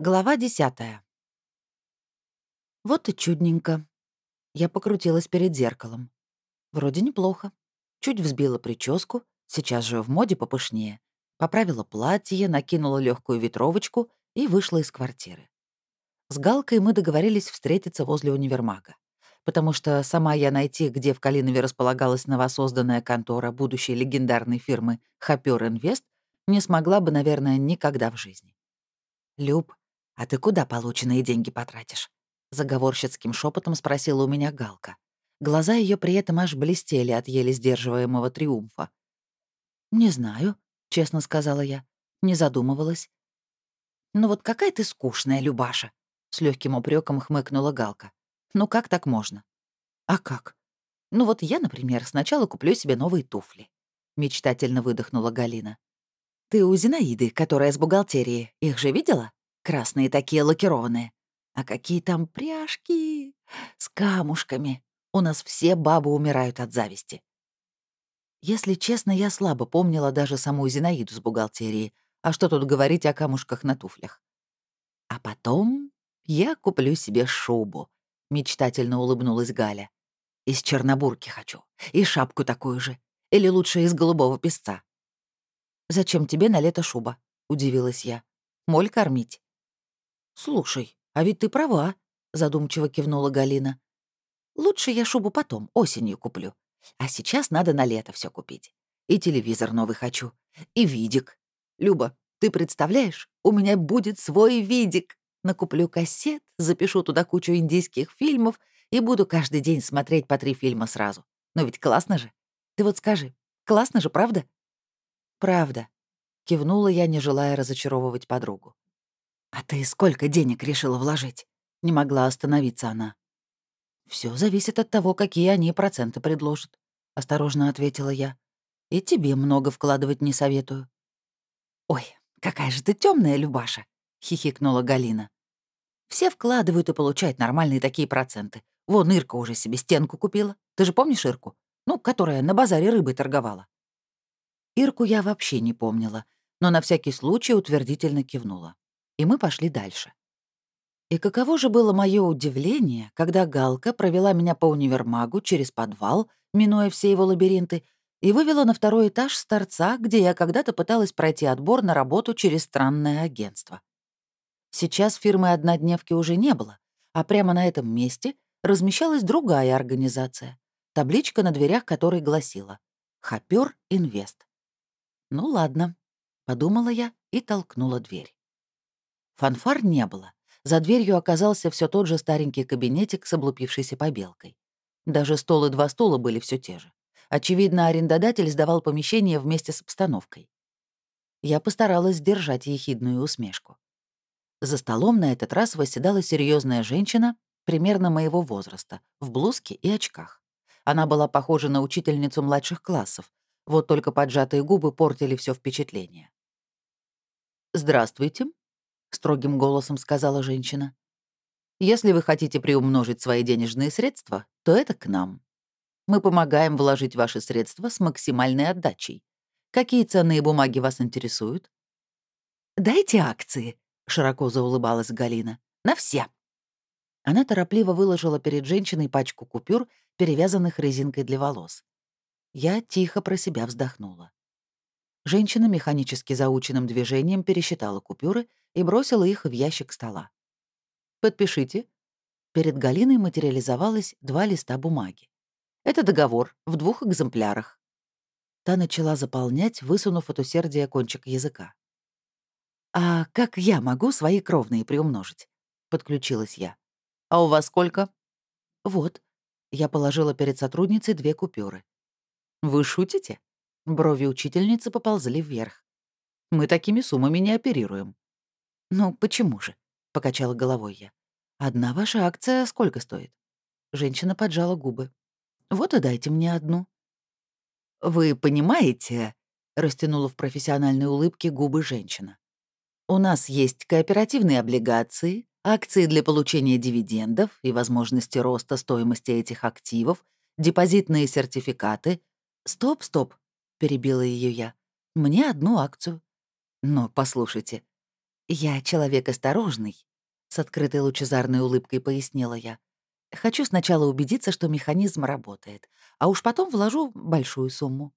Глава десятая. Вот и чудненько. Я покрутилась перед зеркалом. Вроде неплохо. Чуть взбила прическу, сейчас же в моде попышнее. Поправила платье, накинула легкую ветровочку и вышла из квартиры. С Галкой мы договорились встретиться возле универмага. Потому что сама я найти, где в Калинове располагалась новосозданная контора будущей легендарной фирмы «Хопер Инвест», не смогла бы, наверное, никогда в жизни. «Люб, «А ты куда полученные деньги потратишь?» — заговорщицким шепотом спросила у меня Галка. Глаза ее при этом аж блестели от еле сдерживаемого триумфа. «Не знаю», — честно сказала я. Не задумывалась. «Ну вот какая ты скучная, Любаша!» — с легким упреком хмыкнула Галка. «Ну как так можно?» «А как?» «Ну вот я, например, сначала куплю себе новые туфли», — мечтательно выдохнула Галина. «Ты у Зинаиды, которая с бухгалтерии, их же видела?» Красные такие лакированные. А какие там пряжки с камушками. У нас все бабы умирают от зависти. Если честно, я слабо помнила даже саму Зинаиду с бухгалтерии. А что тут говорить о камушках на туфлях? А потом я куплю себе шубу. Мечтательно улыбнулась Галя. Из чернобурки хочу. И шапку такую же. Или лучше из голубого песца. «Зачем тебе на лето шуба?» — удивилась я. «Моль кормить?» «Слушай, а ведь ты права», — задумчиво кивнула Галина. «Лучше я шубу потом, осенью куплю. А сейчас надо на лето все купить. И телевизор новый хочу, и видик. Люба, ты представляешь, у меня будет свой видик. Накуплю кассет, запишу туда кучу индийских фильмов и буду каждый день смотреть по три фильма сразу. Но ведь классно же. Ты вот скажи, классно же, правда?» «Правда», — кивнула я, не желая разочаровывать подругу. «А ты сколько денег решила вложить?» — не могла остановиться она. Все зависит от того, какие они проценты предложат», — осторожно ответила я. «И тебе много вкладывать не советую». «Ой, какая же ты темная, Любаша!» — хихикнула Галина. «Все вкладывают и получают нормальные такие проценты. Вон Ирка уже себе стенку купила. Ты же помнишь Ирку? Ну, которая на базаре рыбой торговала». Ирку я вообще не помнила, но на всякий случай утвердительно кивнула и мы пошли дальше. И каково же было мое удивление, когда Галка провела меня по универмагу через подвал, минуя все его лабиринты, и вывела на второй этаж с торца, где я когда-то пыталась пройти отбор на работу через странное агентство. Сейчас фирмы однодневки уже не было, а прямо на этом месте размещалась другая организация, табличка на дверях которой гласила «Хопер Инвест». «Ну ладно», — подумала я и толкнула дверь. Фанфар не было. За дверью оказался все тот же старенький кабинетик с облупившейся побелкой. Даже стол и два стула были все те же. Очевидно, арендодатель сдавал помещение вместе с обстановкой. Я постаралась сдержать ехидную усмешку. За столом на этот раз восседала серьезная женщина, примерно моего возраста, в блузке и очках. Она была похожа на учительницу младших классов, вот только поджатые губы портили все впечатление. «Здравствуйте», — строгим голосом сказала женщина. «Если вы хотите приумножить свои денежные средства, то это к нам. Мы помогаем вложить ваши средства с максимальной отдачей. Какие ценные бумаги вас интересуют?» «Дайте акции», — широко заулыбалась Галина. «На все». Она торопливо выложила перед женщиной пачку купюр, перевязанных резинкой для волос. Я тихо про себя вздохнула. Женщина механически заученным движением пересчитала купюры и бросила их в ящик стола. «Подпишите». Перед Галиной материализовалось два листа бумаги. «Это договор в двух экземплярах». Та начала заполнять, высунув от усердия кончик языка. «А как я могу свои кровные приумножить?» — подключилась я. «А у вас сколько?» «Вот». Я положила перед сотрудницей две купюры. «Вы шутите?» Брови учительницы поползли вверх. «Мы такими суммами не оперируем». «Ну, почему же?» — покачала головой я. «Одна ваша акция сколько стоит?» Женщина поджала губы. «Вот и дайте мне одну». «Вы понимаете?» — растянула в профессиональной улыбке губы женщина. «У нас есть кооперативные облигации, акции для получения дивидендов и возможности роста стоимости этих активов, депозитные сертификаты. Стоп, стоп, — перебила ее я. «Мне одну акцию». «Но послушайте». «Я человек осторожный», — с открытой лучезарной улыбкой пояснила я. «Хочу сначала убедиться, что механизм работает, а уж потом вложу большую сумму».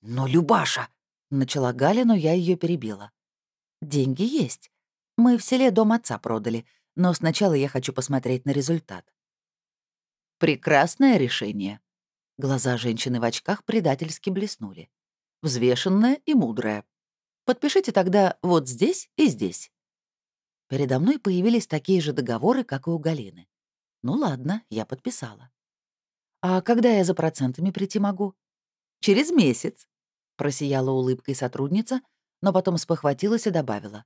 «Но, Любаша!» — начала Галя, но я ее перебила. «Деньги есть. Мы в селе дом отца продали, но сначала я хочу посмотреть на результат». «Прекрасное решение». Глаза женщины в очках предательски блеснули. «Взвешенное и мудрое. Подпишите тогда вот здесь и здесь». Передо мной появились такие же договоры, как и у Галины. Ну ладно, я подписала. «А когда я за процентами прийти могу?» «Через месяц», — просияла улыбкой сотрудница, но потом спохватилась и добавила.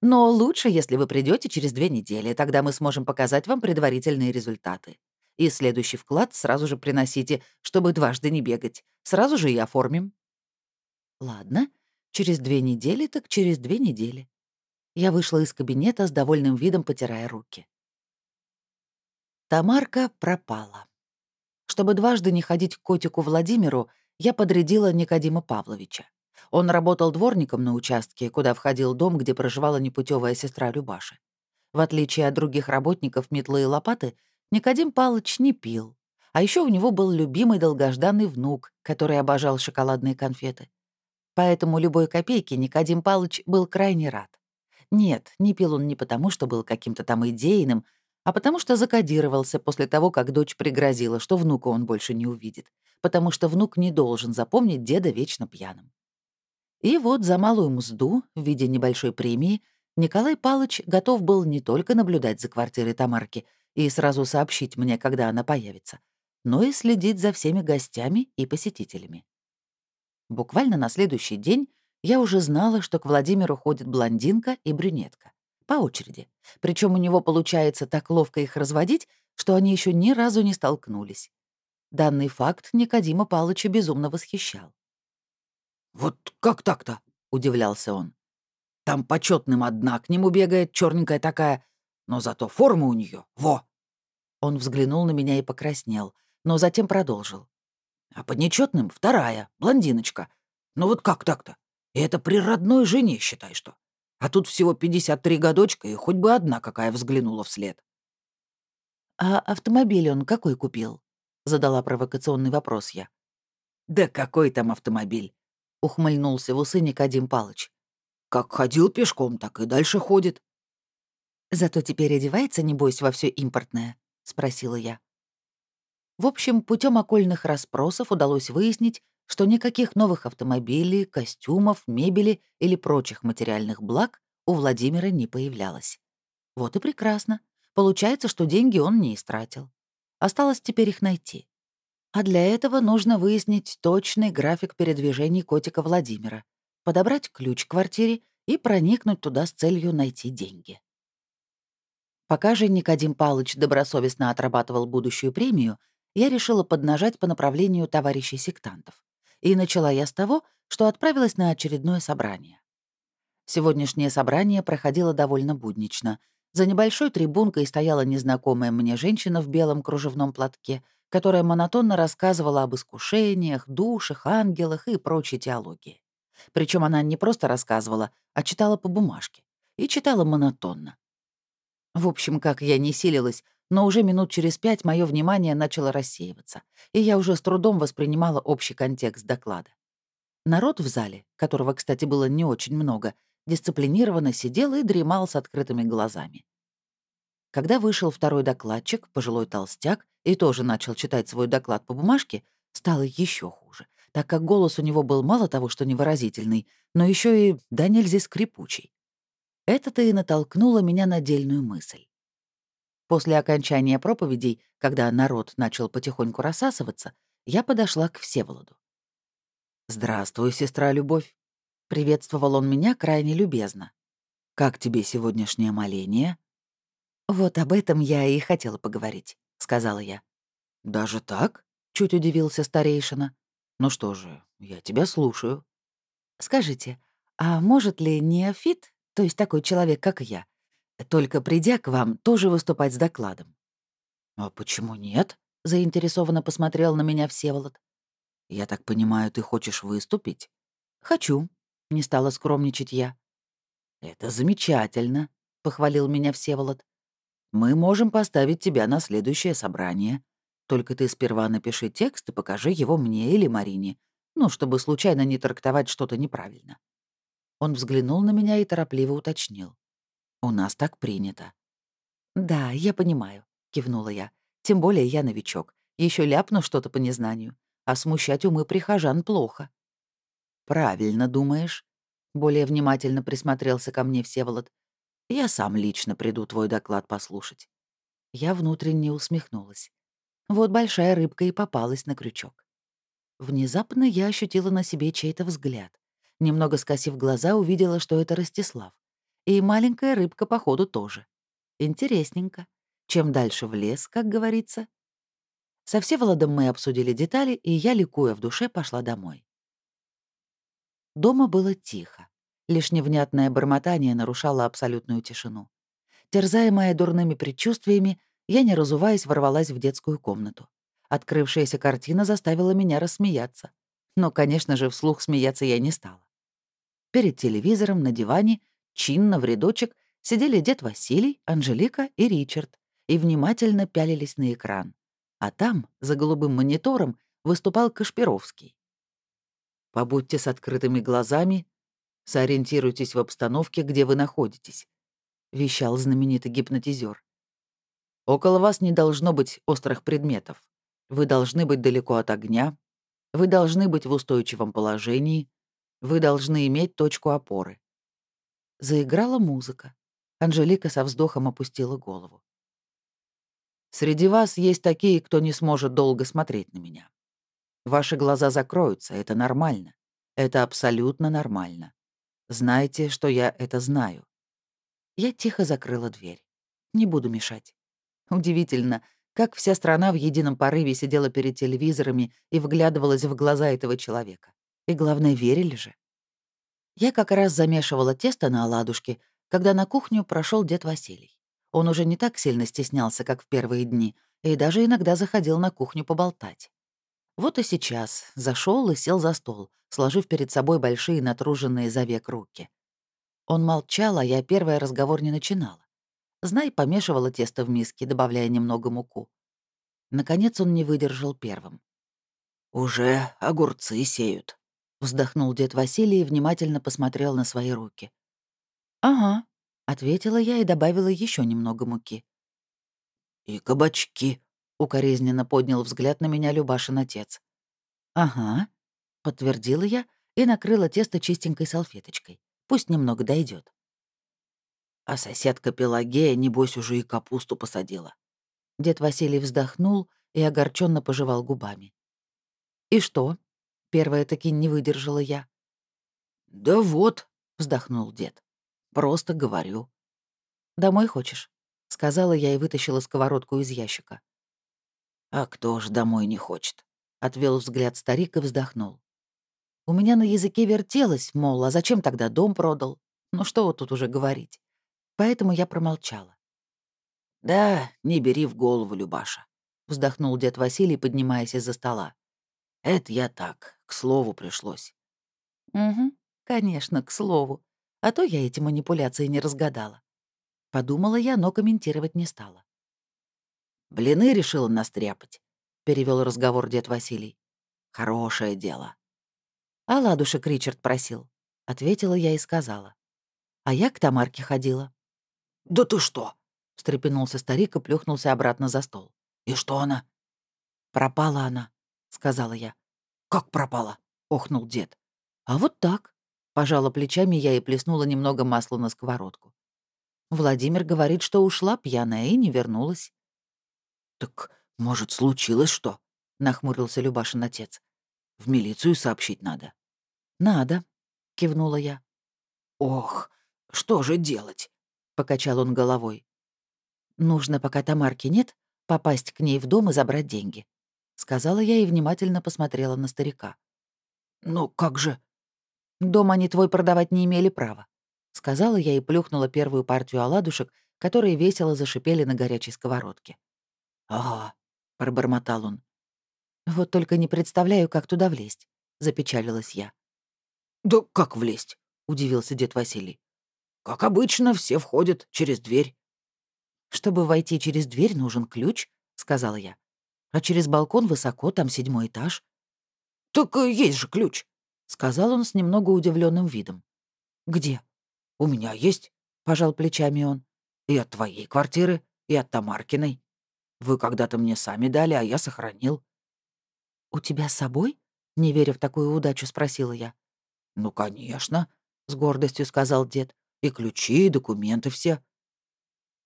«Но лучше, если вы придете через две недели, тогда мы сможем показать вам предварительные результаты. И следующий вклад сразу же приносите, чтобы дважды не бегать. Сразу же и оформим». «Ладно, Через две недели, так через две недели. Я вышла из кабинета с довольным видом, потирая руки. Тамарка пропала. Чтобы дважды не ходить к котику Владимиру, я подрядила Никодима Павловича. Он работал дворником на участке, куда входил дом, где проживала непутевая сестра Любаши. В отличие от других работников метлы и лопаты, Никодим Павлович не пил. А еще у него был любимый долгожданный внук, который обожал шоколадные конфеты. Поэтому любой копейке Никодим Палыч был крайне рад. Нет, не пил он не потому, что был каким-то там идейным, а потому что закодировался после того, как дочь пригрозила, что внука он больше не увидит, потому что внук не должен запомнить деда вечно пьяным. И вот за малую мзду в виде небольшой премии Николай Палыч готов был не только наблюдать за квартирой Тамарки и сразу сообщить мне, когда она появится, но и следить за всеми гостями и посетителями. Буквально на следующий день я уже знала, что к Владимиру ходит блондинка и брюнетка. По очереди. Причем у него получается так ловко их разводить, что они еще ни разу не столкнулись. Данный факт Никодима Палыча безумно восхищал. «Вот как так-то?» — удивлялся он. «Там почетным одна к нему бегает, черненькая такая, но зато форма у нее, во!» Он взглянул на меня и покраснел, но затем продолжил. А по нечетным вторая, блондиночка. Ну вот как так-то? И это при родной жене, считай что. А тут всего 53 годочка, и хоть бы одна какая взглянула вслед. «А автомобиль он какой купил?» — задала провокационный вопрос я. «Да какой там автомобиль?» — ухмыльнулся в усы Никодим Палыч. «Как ходил пешком, так и дальше ходит». «Зато теперь одевается, небось, во все импортное?» — спросила я. В общем, путем окольных расспросов удалось выяснить, что никаких новых автомобилей, костюмов, мебели или прочих материальных благ у Владимира не появлялось. Вот и прекрасно. Получается, что деньги он не истратил. Осталось теперь их найти. А для этого нужно выяснить точный график передвижений котика Владимира, подобрать ключ к квартире и проникнуть туда с целью найти деньги. Пока же Никодим Палыч добросовестно отрабатывал будущую премию, я решила поднажать по направлению товарищей сектантов. И начала я с того, что отправилась на очередное собрание. Сегодняшнее собрание проходило довольно буднично. За небольшой трибункой стояла незнакомая мне женщина в белом кружевном платке, которая монотонно рассказывала об искушениях, душах, ангелах и прочей теологии. Причем она не просто рассказывала, а читала по бумажке. И читала монотонно. В общем, как я не силилась, но уже минут через пять мое внимание начало рассеиваться, и я уже с трудом воспринимала общий контекст доклада. Народ в зале, которого, кстати, было не очень много, дисциплинированно сидел и дремал с открытыми глазами. Когда вышел второй докладчик, пожилой толстяк, и тоже начал читать свой доклад по бумажке, стало еще хуже, так как голос у него был мало того, что невыразительный, но еще и да нельзя скрипучий. Это-то и натолкнуло меня на дельную мысль. После окончания проповедей, когда народ начал потихоньку рассасываться, я подошла к Всеволоду. «Здравствуй, сестра Любовь», — приветствовал он меня крайне любезно. «Как тебе сегодняшнее моление?» «Вот об этом я и хотела поговорить», — сказала я. «Даже так?» — чуть удивился старейшина. «Ну что же, я тебя слушаю». «Скажите, а может ли неофит, то есть такой человек, как я, только придя к вам, тоже выступать с докладом». «А почему нет?» — заинтересованно посмотрел на меня Всеволод. «Я так понимаю, ты хочешь выступить?» «Хочу», — не стала скромничать я. «Это замечательно», — похвалил меня Всеволод. «Мы можем поставить тебя на следующее собрание. Только ты сперва напиши текст и покажи его мне или Марине, ну, чтобы случайно не трактовать что-то неправильно». Он взглянул на меня и торопливо уточнил. «У нас так принято». «Да, я понимаю», — кивнула я. «Тем более я новичок. Еще ляпну что-то по незнанию. А смущать умы прихожан плохо». «Правильно думаешь», — более внимательно присмотрелся ко мне Всеволод. «Я сам лично приду твой доклад послушать». Я внутренне усмехнулась. Вот большая рыбка и попалась на крючок. Внезапно я ощутила на себе чей-то взгляд. Немного скосив глаза, увидела, что это Ростислав. И маленькая рыбка, походу, тоже. Интересненько. Чем дальше в лес, как говорится. Со Всеволодом мы обсудили детали, и я, ликуя в душе, пошла домой. Дома было тихо. Лишь невнятное бормотание нарушало абсолютную тишину. Терзаемая дурными предчувствиями, я, не разуваясь, ворвалась в детскую комнату. Открывшаяся картина заставила меня рассмеяться. Но, конечно же, вслух смеяться я не стала. Перед телевизором на диване, чинно в рядочек, сидели дед Василий, Анжелика и Ричард и внимательно пялились на экран. А там, за голубым монитором, выступал Кашпировский. «Побудьте с открытыми глазами, сориентируйтесь в обстановке, где вы находитесь», — вещал знаменитый гипнотизер. «Около вас не должно быть острых предметов. Вы должны быть далеко от огня, вы должны быть в устойчивом положении, вы должны иметь точку опоры». Заиграла музыка. Анжелика со вздохом опустила голову. «Среди вас есть такие, кто не сможет долго смотреть на меня. Ваши глаза закроются, это нормально. Это абсолютно нормально. Знайте, что я это знаю». Я тихо закрыла дверь. Не буду мешать. Удивительно, как вся страна в едином порыве сидела перед телевизорами и вглядывалась в глаза этого человека. И главное, верили же. Я как раз замешивала тесто на оладушке, когда на кухню прошел дед Василий. Он уже не так сильно стеснялся, как в первые дни, и даже иногда заходил на кухню поболтать. Вот и сейчас зашел и сел за стол, сложив перед собой большие натруженные за век руки. Он молчал, а я первый разговор не начинала. Знай, помешивала тесто в миске, добавляя немного муку. Наконец он не выдержал первым. «Уже огурцы сеют», — вздохнул дед Василий и внимательно посмотрел на свои руки. «Ага», — ответила я и добавила еще немного муки. «И кабачки», — укоризненно поднял взгляд на меня Любашин отец. «Ага», — подтвердила я и накрыла тесто чистенькой салфеточкой. Пусть немного дойдет. А соседка Пелагея, небось, уже и капусту посадила. Дед Василий вздохнул и огорченно пожевал губами. «И что?» — первая таки не выдержала я. «Да вот», — вздохнул дед. «Просто говорю». «Домой хочешь?» — сказала я и вытащила сковородку из ящика. «А кто ж домой не хочет?» — отвел взгляд старик и вздохнул. У меня на языке вертелось, мол, а зачем тогда дом продал? Ну что вот тут уже говорить? Поэтому я промолчала. «Да, не бери в голову, Любаша», — вздохнул дед Василий, поднимаясь из-за стола. «Это я так, к слову пришлось». «Угу, конечно, к слову. А то я эти манипуляции не разгадала». Подумала я, но комментировать не стала. «Блины решила настряпать», — перевел разговор дед Василий. «Хорошее дело». «А ладушек Ричард просил», — ответила я и сказала. «А я к Тамарке ходила». «Да ты что?» — встрепенулся старик и плюхнулся обратно за стол. «И что она?» «Пропала она», — сказала я. «Как пропала?» — охнул дед. «А вот так». Пожала плечами я и плеснула немного масла на сковородку. Владимир говорит, что ушла пьяная и не вернулась. «Так, может, случилось что?» — нахмурился Любашин отец. «В милицию сообщить надо». «Надо», — кивнула я. «Ох, что же делать?» покачал он головой. «Нужно, пока Тамарки нет, попасть к ней в дом и забрать деньги», — сказала я и внимательно посмотрела на старика. «Ну как же?» «Дом они твой продавать не имели права», — сказала я и плюхнула первую партию оладушек, которые весело зашипели на горячей сковородке. «Ага», — пробормотал он. «Вот только не представляю, как туда влезть», — запечалилась я. «Да как влезть?» — удивился дед Василий. Как обычно, все входят через дверь». «Чтобы войти через дверь, нужен ключ», — сказала я. «А через балкон высоко, там седьмой этаж». «Так э, есть же ключ», — сказал он с немного удивленным видом. «Где?» «У меня есть», — пожал плечами он. «И от твоей квартиры, и от Тамаркиной. Вы когда-то мне сами дали, а я сохранил». «У тебя с собой?» — не веря в такую удачу, спросила я. «Ну, конечно», — с гордостью сказал дед. «И ключи, и документы все».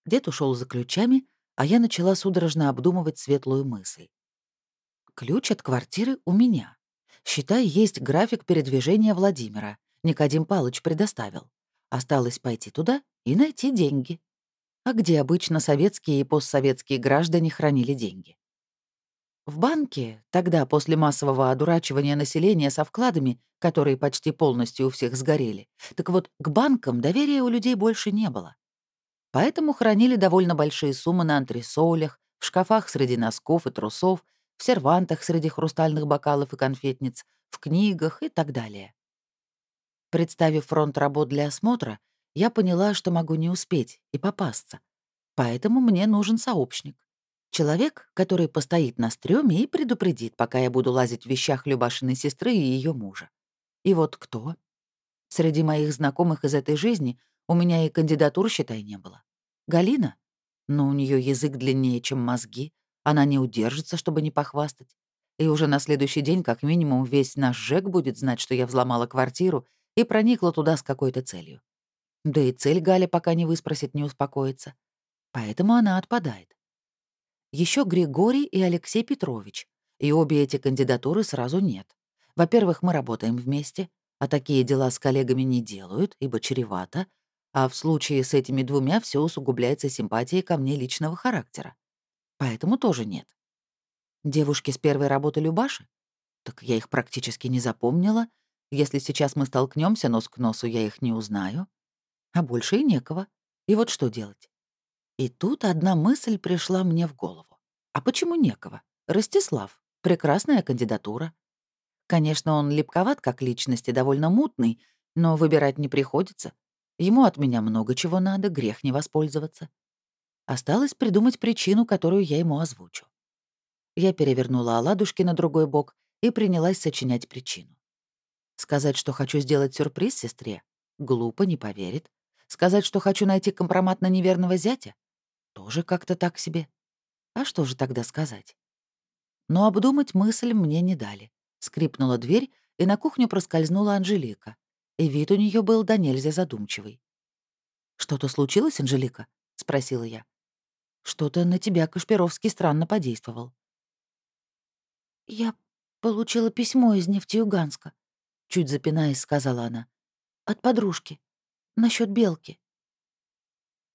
Дед ушел за ключами, а я начала судорожно обдумывать светлую мысль. Ключ от квартиры у меня. Считай, есть график передвижения Владимира. Никодим Палыч предоставил. Осталось пойти туда и найти деньги. А где обычно советские и постсоветские граждане хранили деньги? В банке, тогда после массового одурачивания населения со вкладами, которые почти полностью у всех сгорели, так вот, к банкам доверия у людей больше не было. Поэтому хранили довольно большие суммы на антресолях, в шкафах среди носков и трусов, в сервантах среди хрустальных бокалов и конфетниц, в книгах и так далее. Представив фронт работ для осмотра, я поняла, что могу не успеть и попасться. Поэтому мне нужен сообщник. Человек, который постоит на стреме и предупредит, пока я буду лазить в вещах Любашиной сестры и ее мужа. И вот кто? Среди моих знакомых из этой жизни у меня и кандидатур, считай, не было. Галина? Но у нее язык длиннее, чем мозги. Она не удержится, чтобы не похвастать. И уже на следующий день, как минимум, весь наш ЖЭК будет знать, что я взломала квартиру и проникла туда с какой-то целью. Да и цель Галя пока не выспросит, не успокоится. Поэтому она отпадает. Еще Григорий и Алексей Петрович. И обе эти кандидатуры сразу нет. Во-первых, мы работаем вместе, а такие дела с коллегами не делают, ибо чревато, а в случае с этими двумя все усугубляется симпатией ко мне личного характера. Поэтому тоже нет. Девушки с первой работы Любаши? Так я их практически не запомнила. Если сейчас мы столкнемся нос к носу, я их не узнаю. А больше и некого. И вот что делать? И тут одна мысль пришла мне в голову. А почему некого? Ростислав. Прекрасная кандидатура. Конечно, он липковат как личность и довольно мутный, но выбирать не приходится. Ему от меня много чего надо, грех не воспользоваться. Осталось придумать причину, которую я ему озвучу. Я перевернула оладушки на другой бок и принялась сочинять причину. Сказать, что хочу сделать сюрприз сестре? Глупо, не поверит. Сказать, что хочу найти компромат на неверного зятя? Тоже как-то так себе. А что же тогда сказать? Но обдумать мысль мне не дали. Скрипнула дверь, и на кухню проскользнула Анжелика. И вид у нее был до нельзя задумчивый. «Что-то случилось, Анжелика?» — спросила я. «Что-то на тебя Кашпировский странно подействовал». «Я получила письмо из Нефтеюганска», — чуть запинаясь, сказала она. «От подружки. насчет белки».